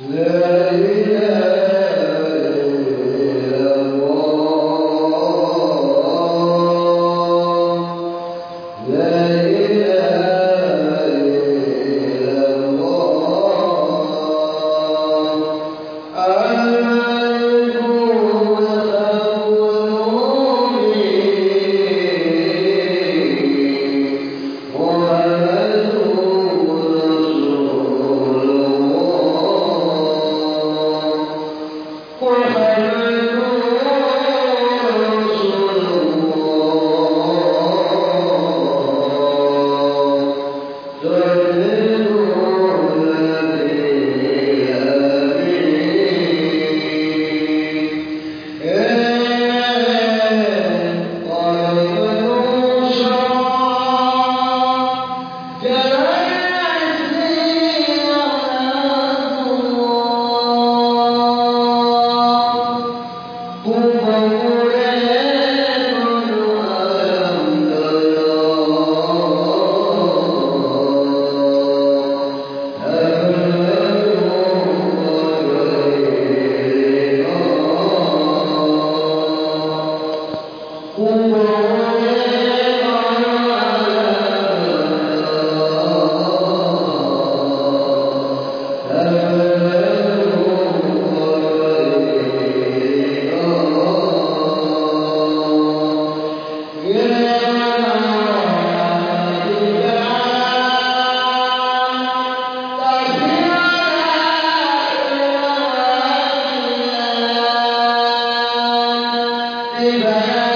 لا إله بيان